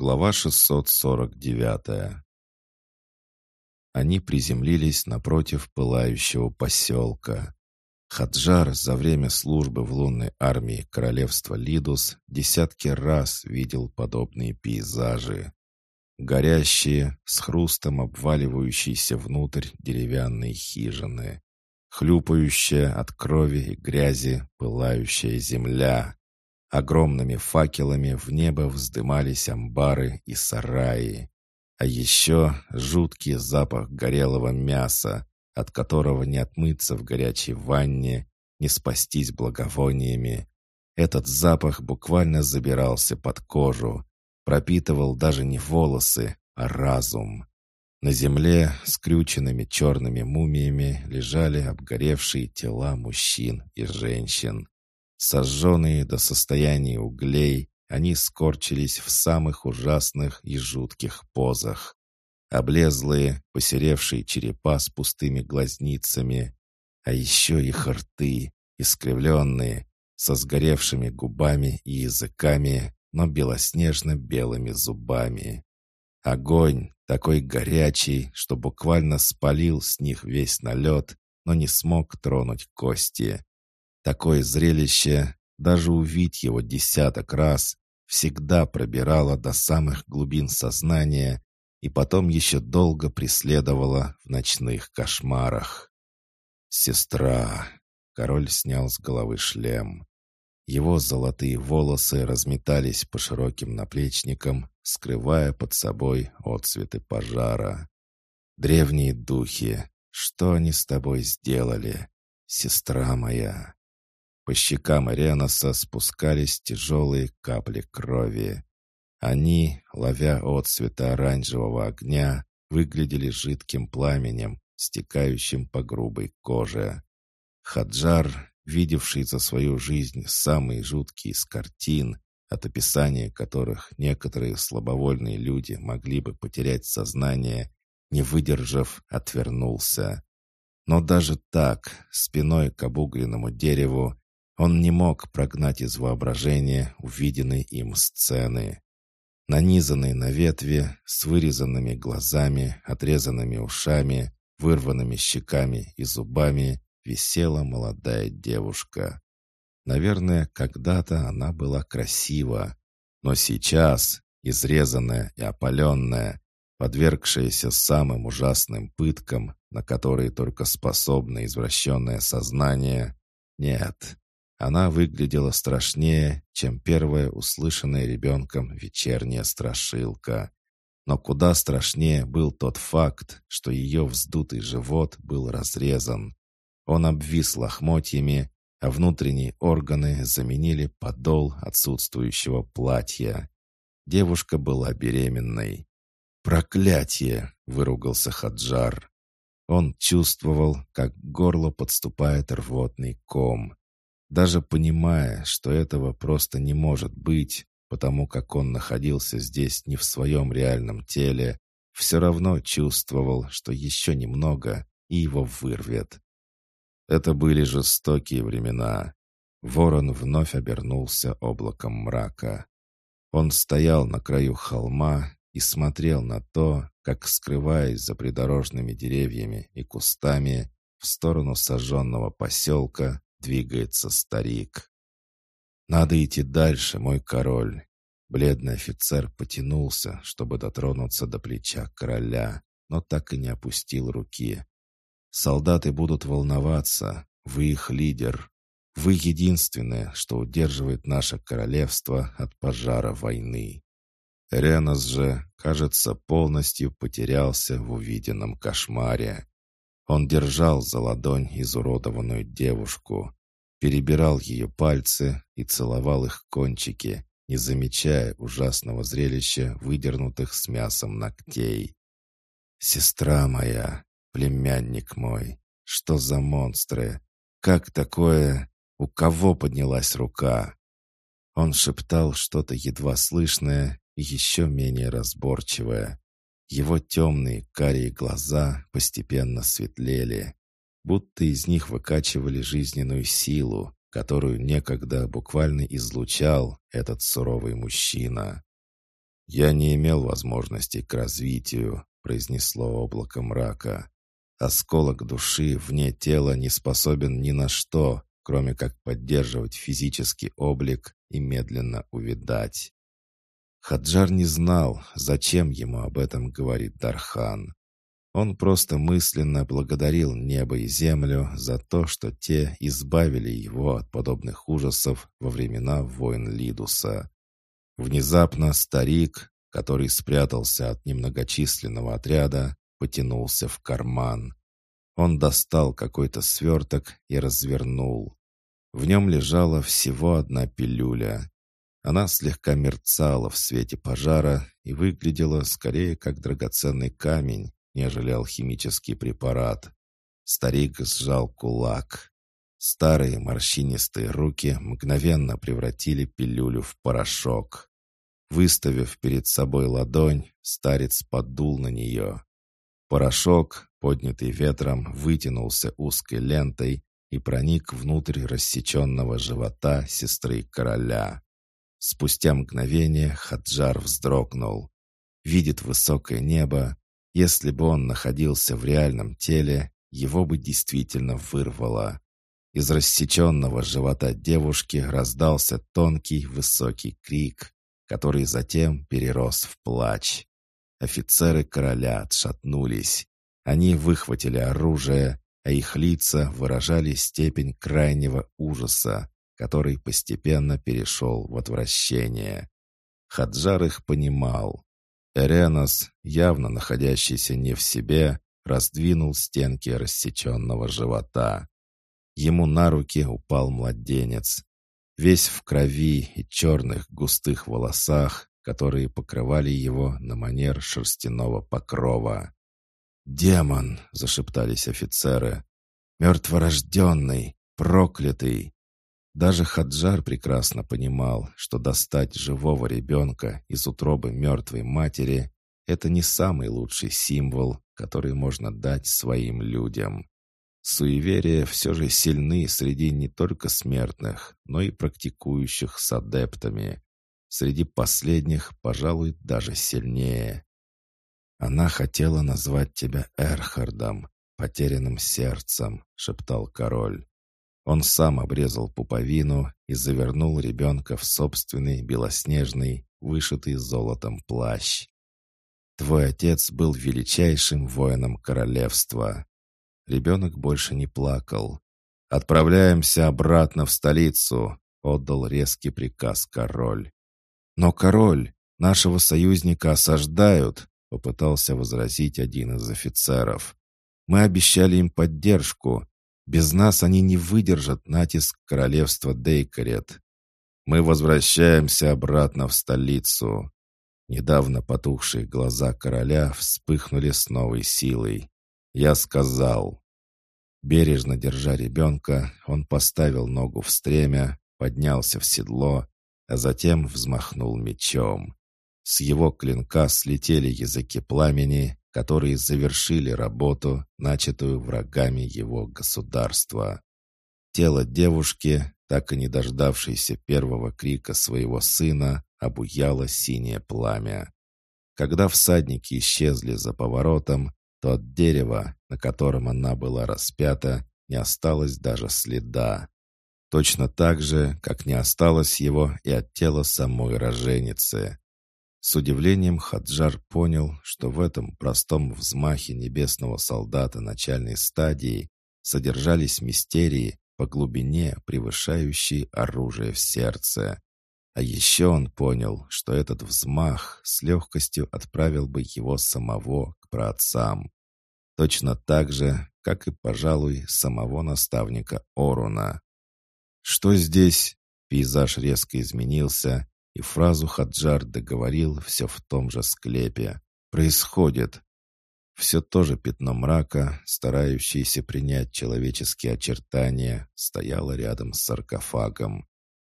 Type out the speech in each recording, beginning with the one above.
Глава 649 Они приземлились напротив пылающего поселка. Хаджар за время службы в лунной армии королевства Лидус десятки раз видел подобные пейзажи. Горящие, с хрустом обваливающиеся внутрь деревянные хижины. Хлюпающая от крови и грязи пылающая земля. Огромными факелами в небо вздымались амбары и сараи. А еще жуткий запах горелого мяса, от которого не отмыться в горячей ванне, не спастись благовониями. Этот запах буквально забирался под кожу, пропитывал даже не волосы, а разум. На земле скрюченными черными мумиями лежали обгоревшие тела мужчин и женщин. Сожженные до состояния углей, они скорчились в самых ужасных и жутких позах. Облезлые, посеревшие черепа с пустыми глазницами, а еще их рты, искривленные, со сгоревшими губами и языками, но белоснежно-белыми зубами. Огонь, такой горячий, что буквально спалил с них весь налет, но не смог тронуть кости. Такое зрелище, даже увидеть его десяток раз, всегда пробирало до самых глубин сознания и потом еще долго преследовало в ночных кошмарах. «Сестра!» — король снял с головы шлем. Его золотые волосы разметались по широким наплечникам, скрывая под собой отцветы пожара. «Древние духи, что они с тобой сделали, сестра моя?» По щекам Реноса спускались тяжелые капли крови. Они, ловя отцвета оранжевого огня, выглядели жидким пламенем, стекающим по грубой коже. Хаджар, видевший за свою жизнь самые жуткие из картин, от описания которых некоторые слабовольные люди могли бы потерять сознание, не выдержав, отвернулся. Но даже так, спиной к обугленному дереву, он не мог прогнать из воображения увиденной им сцены. Нанизанный на ветви, с вырезанными глазами, отрезанными ушами, вырванными щеками и зубами, висела молодая девушка. Наверное, когда-то она была красива, но сейчас, изрезанная и опаленная, подвергшаяся самым ужасным пыткам, на которые только способно извращенное сознание, нет, она выглядела страшнее, чем первая услышанная ребенком вечерняя страшилка. Но куда страшнее был тот факт, что ее вздутый живот был разрезан. Он обвис лохмотьями, а внутренние органы заменили подол отсутствующего платья. Девушка была беременной. «Проклятие!» — выругался Хаджар. Он чувствовал, как к горлу подступает рвотный ком. Даже понимая, что этого просто не может быть, потому как он находился здесь не в своем реальном теле, все равно чувствовал, что еще немного, и его вырвет. Это были жестокие времена. Ворон вновь обернулся облаком мрака. Он стоял на краю холма и смотрел на то, как, скрываясь за придорожными деревьями и кустами, в сторону сожженного поселка двигается старик. «Надо идти дальше, мой король». Бледный офицер потянулся, чтобы дотронуться до плеча короля, но так и не опустил руки. «Солдаты будут волноваться. Вы их лидер. Вы единственное, что удерживает наше королевство от пожара войны». Ренос же, кажется, полностью потерялся в увиденном кошмаре. Он держал за ладонь изуродованную девушку, перебирал ее пальцы и целовал их кончики, не замечая ужасного зрелища выдернутых с мясом ногтей. «Сестра моя, племянник мой, что за монстры? Как такое? У кого поднялась рука?» Он шептал что-то едва слышное и еще менее разборчивое. Его темные карие глаза постепенно светлели, будто из них выкачивали жизненную силу, которую некогда буквально излучал этот суровый мужчина. «Я не имел возможности к развитию», — произнесло облако мрака. «Осколок души вне тела не способен ни на что, кроме как поддерживать физический облик и медленно увядать». Хаджар не знал, зачем ему об этом говорит Дархан. Он просто мысленно благодарил небо и землю за то, что те избавили его от подобных ужасов во времена войн Лидуса. Внезапно старик, который спрятался от немногочисленного отряда, потянулся в карман. Он достал какой-то сверток и развернул. В нем лежала всего одна пилюля. Она слегка мерцала в свете пожара и выглядела скорее как драгоценный камень, нежели алхимический препарат. Старик сжал кулак. Старые морщинистые руки мгновенно превратили пилюлю в порошок. Выставив перед собой ладонь, старец подул на нее. Порошок, поднятый ветром, вытянулся узкой лентой и проник внутрь рассеченного живота сестры короля. Спустя мгновение Хаджар вздрогнул. Видит высокое небо. Если бы он находился в реальном теле, его бы действительно вырвало. Из рассеченного живота девушки раздался тонкий высокий крик который затем перерос в плач. Офицеры короля отшатнулись. Они выхватили оружие, а их лица выражали степень крайнего ужаса, который постепенно перешел в отвращение. Хаджар их понимал. Эренос, явно находящийся не в себе, раздвинул стенки рассеченного живота. Ему на руки упал младенец, весь в крови и черных густых волосах, которые покрывали его на манер шерстяного покрова. «Демон!» — зашептались офицеры. «Мертворожденный! Проклятый!» Даже Хаджар прекрасно понимал, что достать живого ребенка из утробы мертвой матери — это не самый лучший символ, который можно дать своим людям. Суеверия все же сильны среди не только смертных, но и практикующих с адептами. Среди последних, пожалуй, даже сильнее. «Она хотела назвать тебя Эрхардом, потерянным сердцем», — шептал король. Он сам обрезал пуповину и завернул ребенка в собственный белоснежный, вышитый золотом плащ. «Твой отец был величайшим воином королевства. Ребенок больше не плакал. «Отправляемся обратно в столицу», — отдал резкий приказ король. «Но, король, нашего союзника осаждают», — попытался возразить один из офицеров. «Мы обещали им поддержку. Без нас они не выдержат натиск королевства Дейкарет. Мы возвращаемся обратно в столицу». Недавно потухшие глаза короля вспыхнули с новой силой. Я сказал. Бережно держа ребенка, он поставил ногу в стремя, поднялся в седло, а затем взмахнул мечом. С его клинка слетели языки пламени, которые завершили работу, начатую врагами его государства. Тело девушки, так и не дождавшейся первого крика своего сына, обуяло синее пламя. Когда всадники исчезли за поворотом, то от дерева, на котором она была распята, не осталось даже следа. Точно так же, как не осталось его и от тела самой роженицы. С удивлением Хаджар понял, что в этом простом взмахе небесного солдата начальной стадии содержались мистерии по глубине, превышающие оружие в сердце. А еще он понял, что этот взмах с легкостью отправил бы его самого к праотцам. Точно так же, как и, пожалуй, самого наставника Оруна. Что здесь? Пейзаж резко изменился, и фразу Хаджар договорил все в том же склепе. Происходит. Все то же пятно мрака, старающееся принять человеческие очертания, стояло рядом с саркофагом.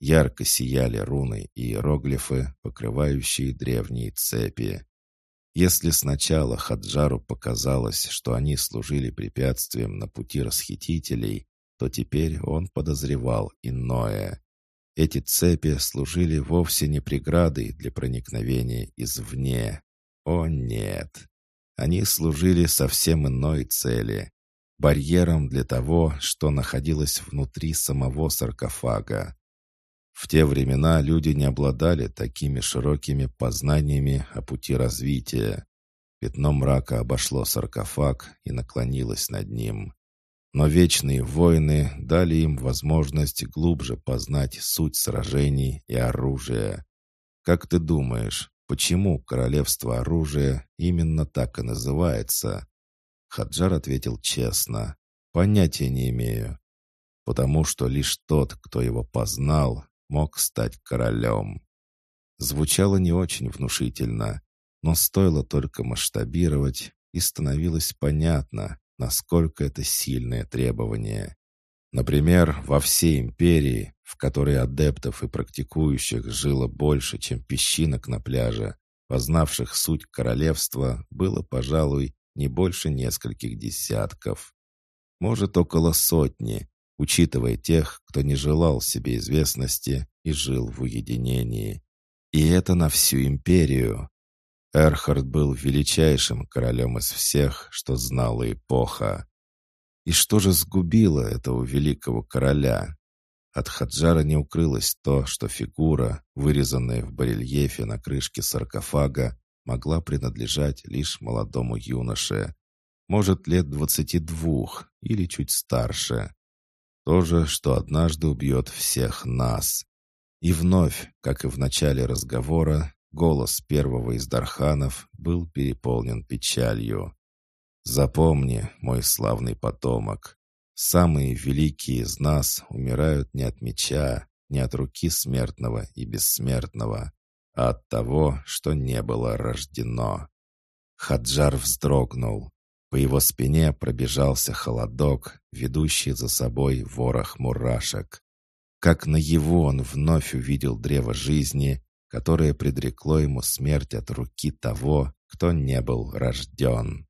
Ярко сияли руны и иероглифы, покрывающие древние цепи. Если сначала Хаджару показалось, что они служили препятствием на пути расхитителей, то теперь он подозревал иное. Эти цепи служили вовсе не преградой для проникновения извне. О нет! Они служили совсем иной цели — барьером для того, что находилось внутри самого саркофага. В те времена люди не обладали такими широкими познаниями о пути развития. Пятно мрака обошло саркофаг и наклонилось над ним. Но вечные войны дали им возможность глубже познать суть сражений и оружия. Как ты думаешь, почему королевство оружия именно так и называется? Хаджар ответил честно. Понятия не имею. Потому что лишь тот, кто его познал, мог стать королем. Звучало не очень внушительно, но стоило только масштабировать, и становилось понятно, насколько это сильное требование. Например, во всей империи, в которой адептов и практикующих жило больше, чем песчинок на пляже, познавших суть королевства, было, пожалуй, не больше нескольких десятков. Может, около сотни, учитывая тех, кто не желал себе известности и жил в уединении. И это на всю империю. Эрхард был величайшим королем из всех, что знала эпоха. И что же сгубило этого великого короля? От Хаджара не укрылось то, что фигура, вырезанная в барельефе на крышке саркофага, могла принадлежать лишь молодому юноше. Может, лет двадцати двух или чуть старше. То же, что однажды убьет всех нас. И вновь, как и в начале разговора, Голос первого из Дарханов был переполнен печалью. «Запомни, мой славный потомок, самые великие из нас умирают не от меча, не от руки смертного и бессмертного, а от того, что не было рождено». Хаджар вздрогнул. По его спине пробежался холодок, ведущий за собой ворох мурашек. Как наяву он вновь увидел древо жизни которое предрекло ему смерть от руки того, кто не был рожден.